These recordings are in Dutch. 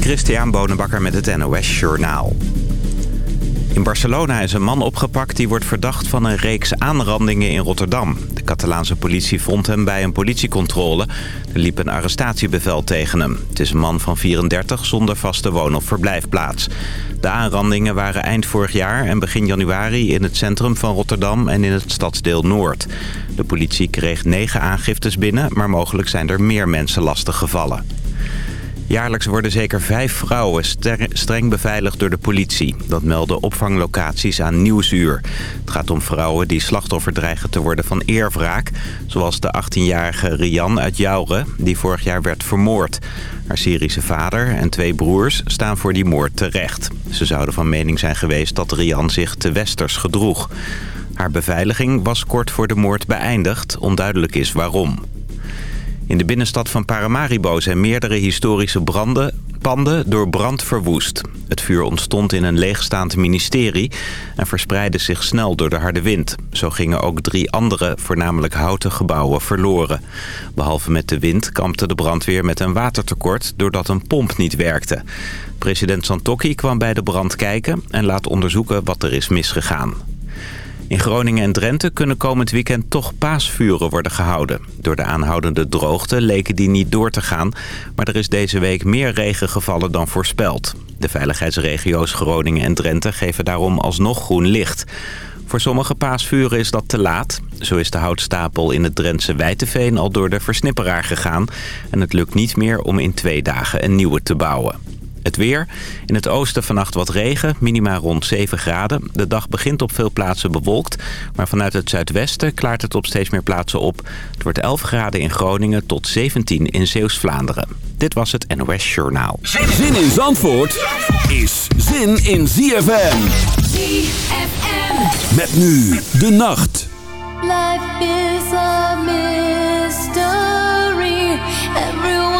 Christian Bonenbakker met het NOS Journaal. In Barcelona is een man opgepakt die wordt verdacht van een reeks aanrandingen in Rotterdam. De Catalaanse politie vond hem bij een politiecontrole. Er liep een arrestatiebevel tegen hem. Het is een man van 34 zonder vaste woon- of verblijfplaats. De aanrandingen waren eind vorig jaar en begin januari in het centrum van Rotterdam en in het stadsdeel Noord. De politie kreeg negen aangiftes binnen, maar mogelijk zijn er meer mensen lastig gevallen. Jaarlijks worden zeker vijf vrouwen streng beveiligd door de politie. Dat melden opvanglocaties aan Nieuwsuur. Het gaat om vrouwen die slachtoffer dreigen te worden van eerwraak. Zoals de 18-jarige Rian uit Jouren, die vorig jaar werd vermoord. Haar Syrische vader en twee broers staan voor die moord terecht. Ze zouden van mening zijn geweest dat Rian zich te westers gedroeg. Haar beveiliging was kort voor de moord beëindigd. Onduidelijk is waarom. In de binnenstad van Paramaribo zijn meerdere historische branden, panden door brand verwoest. Het vuur ontstond in een leegstaand ministerie en verspreidde zich snel door de harde wind. Zo gingen ook drie andere, voornamelijk houten gebouwen, verloren. Behalve met de wind kampte de brandweer met een watertekort doordat een pomp niet werkte. President Santokki kwam bij de brand kijken en laat onderzoeken wat er is misgegaan. In Groningen en Drenthe kunnen komend weekend toch paasvuren worden gehouden. Door de aanhoudende droogte leken die niet door te gaan... maar er is deze week meer regen gevallen dan voorspeld. De veiligheidsregio's Groningen en Drenthe geven daarom alsnog groen licht. Voor sommige paasvuren is dat te laat. Zo is de houtstapel in het Drentse Wijteveen al door de versnipperaar gegaan... en het lukt niet meer om in twee dagen een nieuwe te bouwen. Het weer. In het oosten vannacht wat regen, minima rond 7 graden. De dag begint op veel plaatsen bewolkt. Maar vanuit het zuidwesten klaart het op steeds meer plaatsen op. Het wordt 11 graden in Groningen tot 17 in Zeeuws-Vlaanderen. Dit was het NOS Journaal. Zin in Zandvoort is zin in ZFM. ZFM. Met nu de nacht. Life is a mystery. Everyone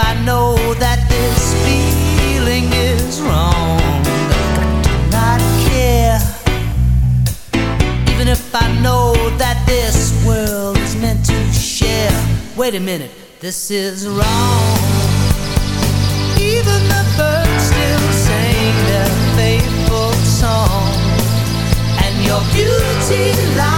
I know that this feeling is wrong. I do not care, even if I know that this world is meant to share. Wait a minute, this is wrong. Even the birds still sing their faithful song, and your beauty lies.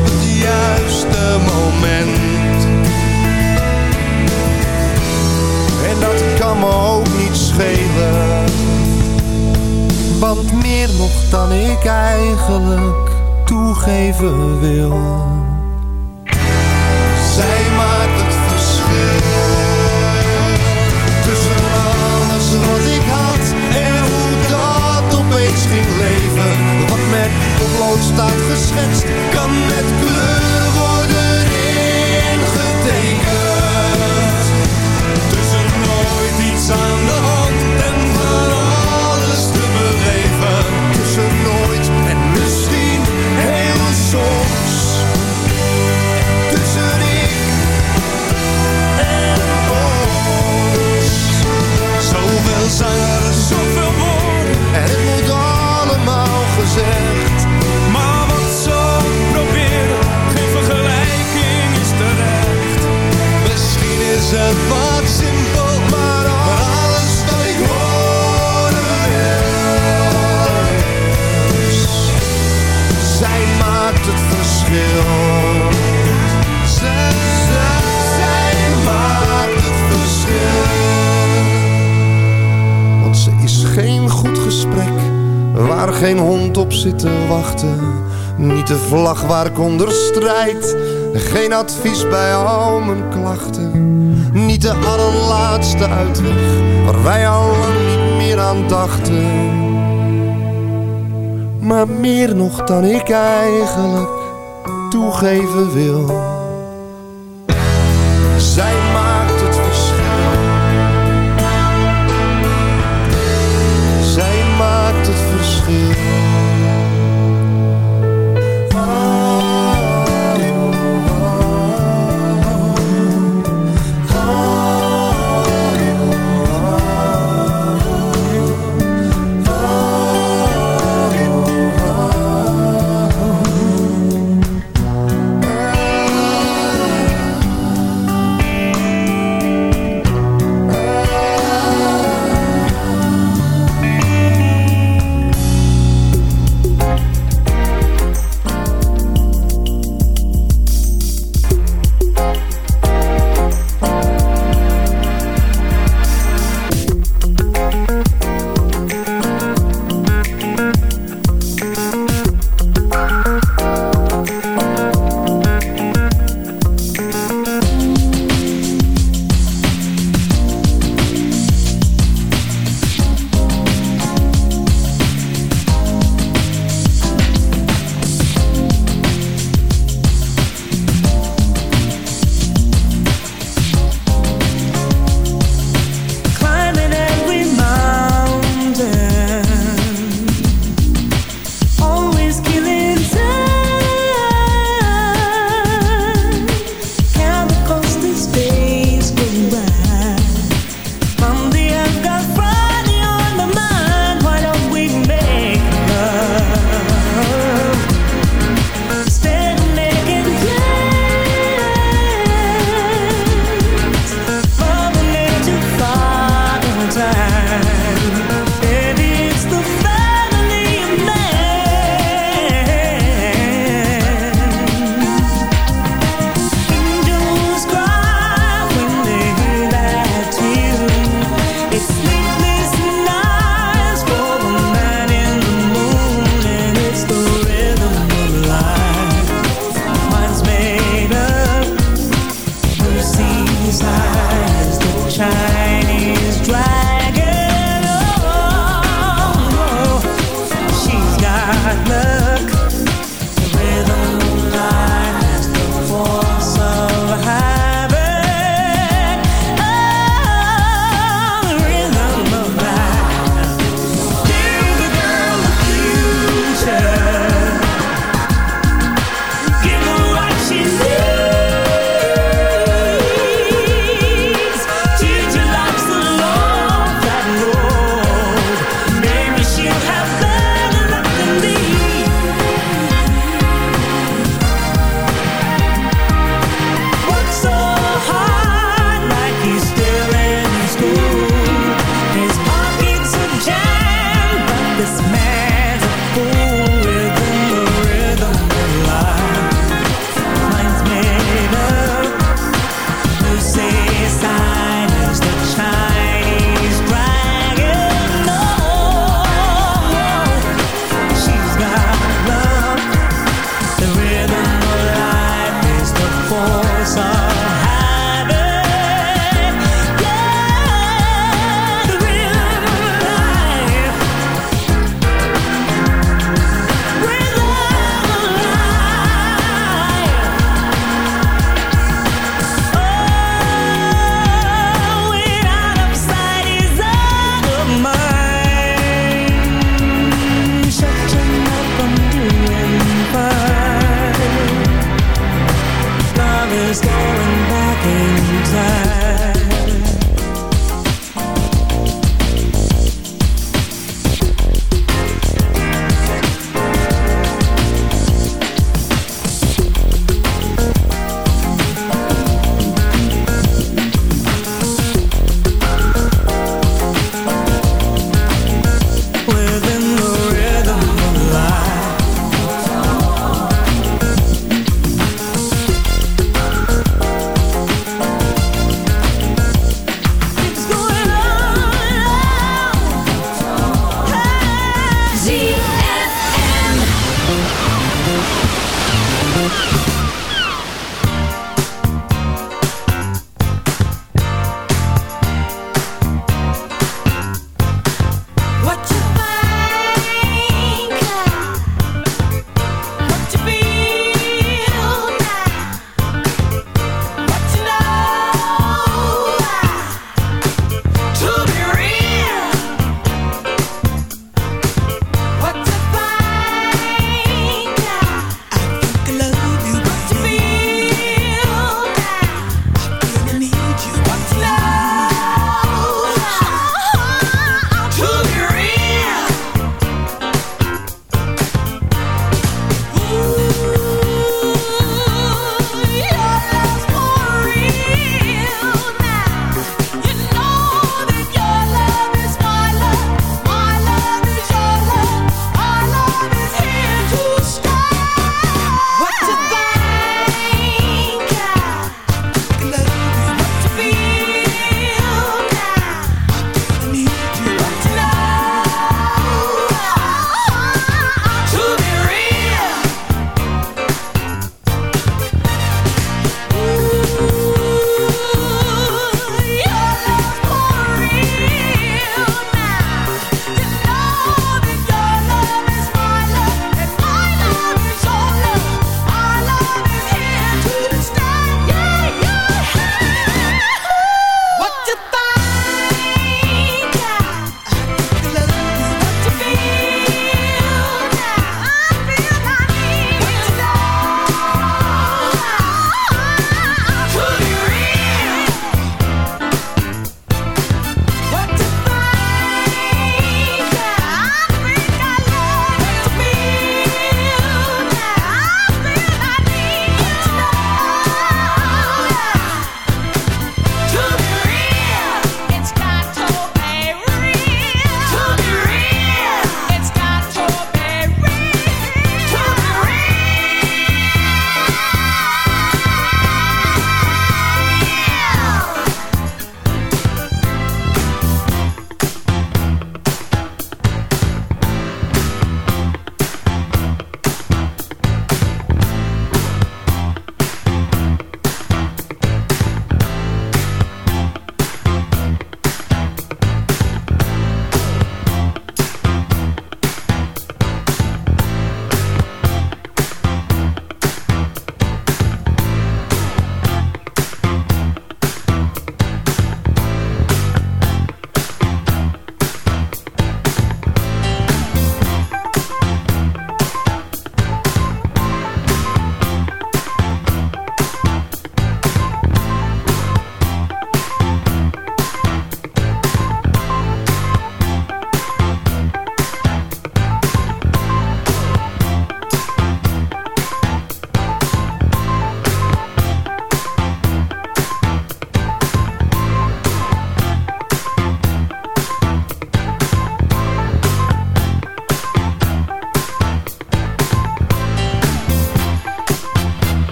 juiste moment. En dat kan me ook niet schelen. Want meer nog dan ik eigenlijk toegeven wil. Zij maakt het verschil. Tussen alles wat ik had en hoe dat opeens ging leven. Wat met staat geschetst, kan met kleur worden ingetekend. Tussen nooit iets aan de hand en van alles te beleven. Tussen nooit en misschien heel soms. Tussen ik en ons. Zoveel zangers, Het wat simpel, maar alles wat ik horen Zij maakt het verschil. Zij, zij maakt het verschil. Want ze is geen goed gesprek waar geen hond op zit te wachten. Niet de vlag waar ik onder strijd. Geen advies bij al mijn klachten. De allerlaatste uitweg waar wij al lang niet meer aan dachten. Maar meer nog dan ik eigenlijk toegeven wil.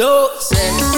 We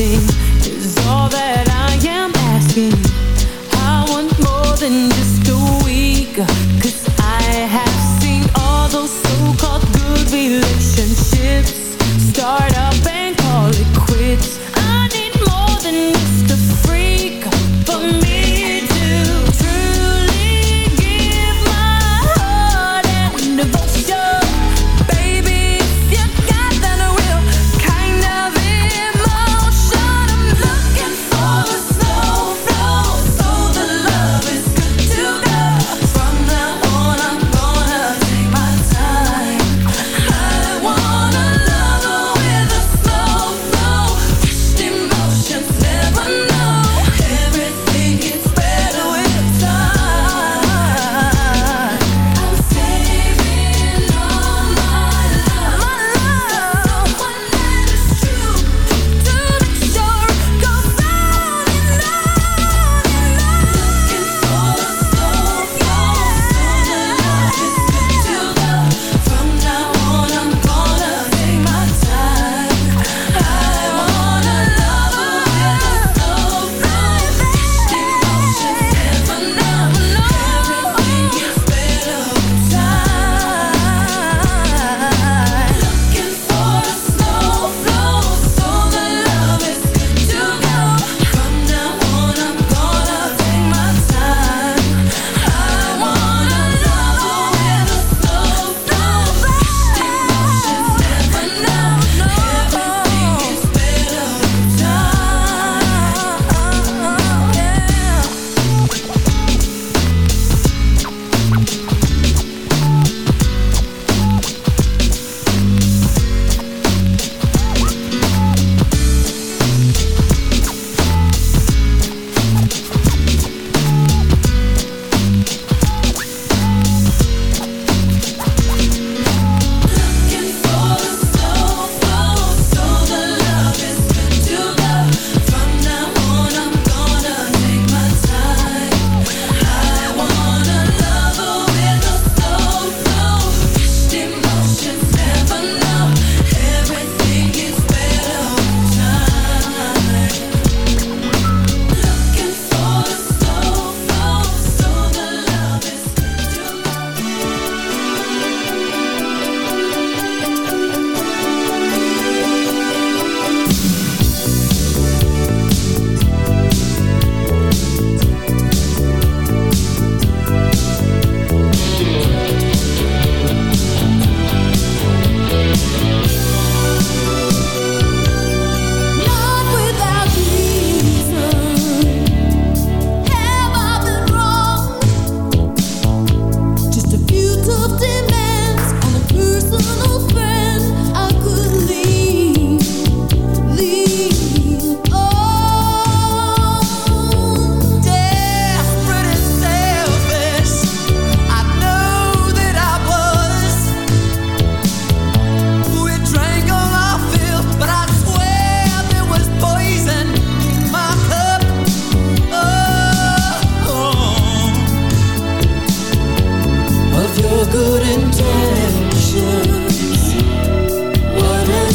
see.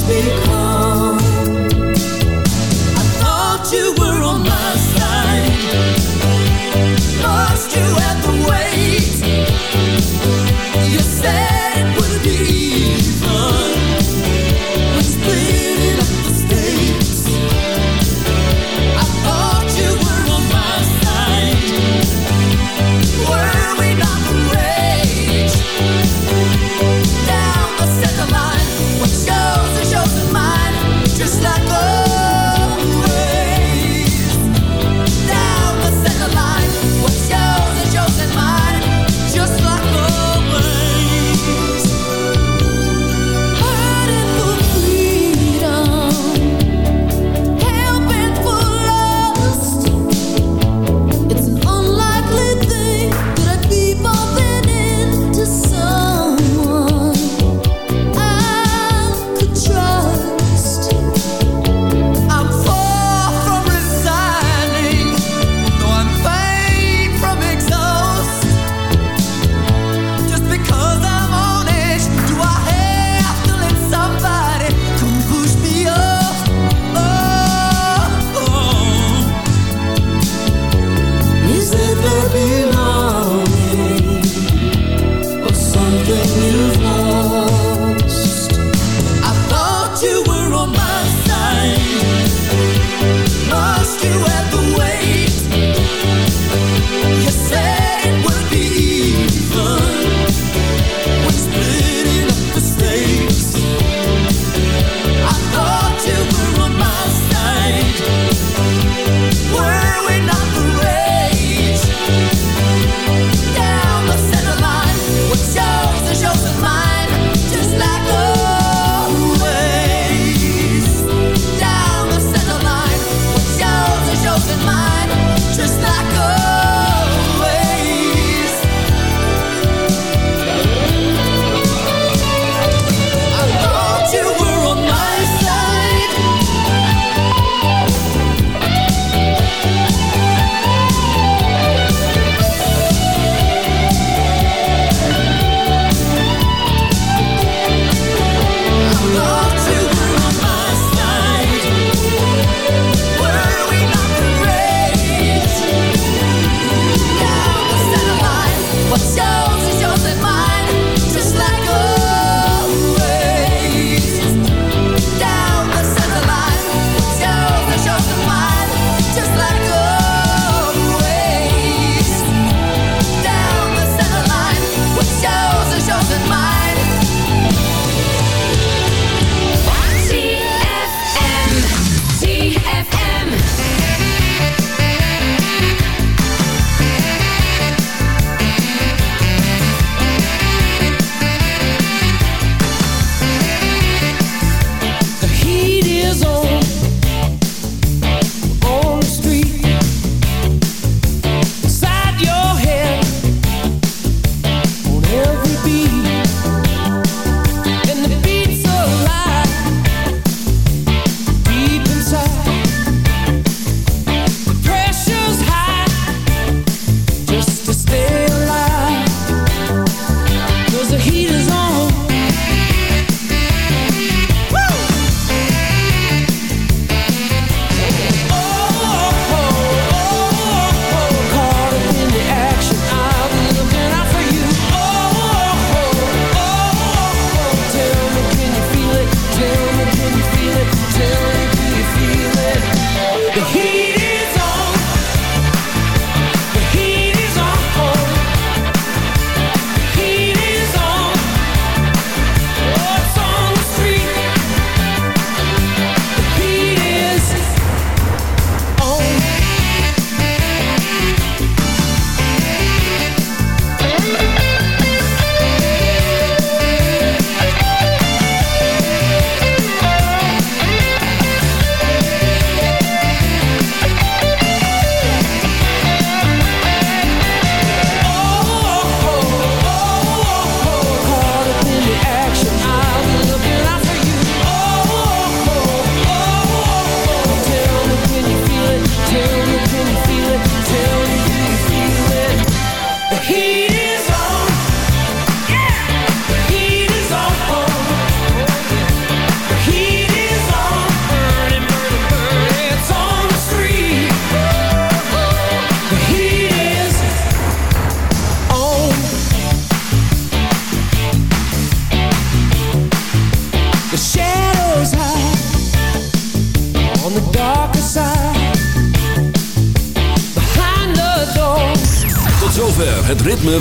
speak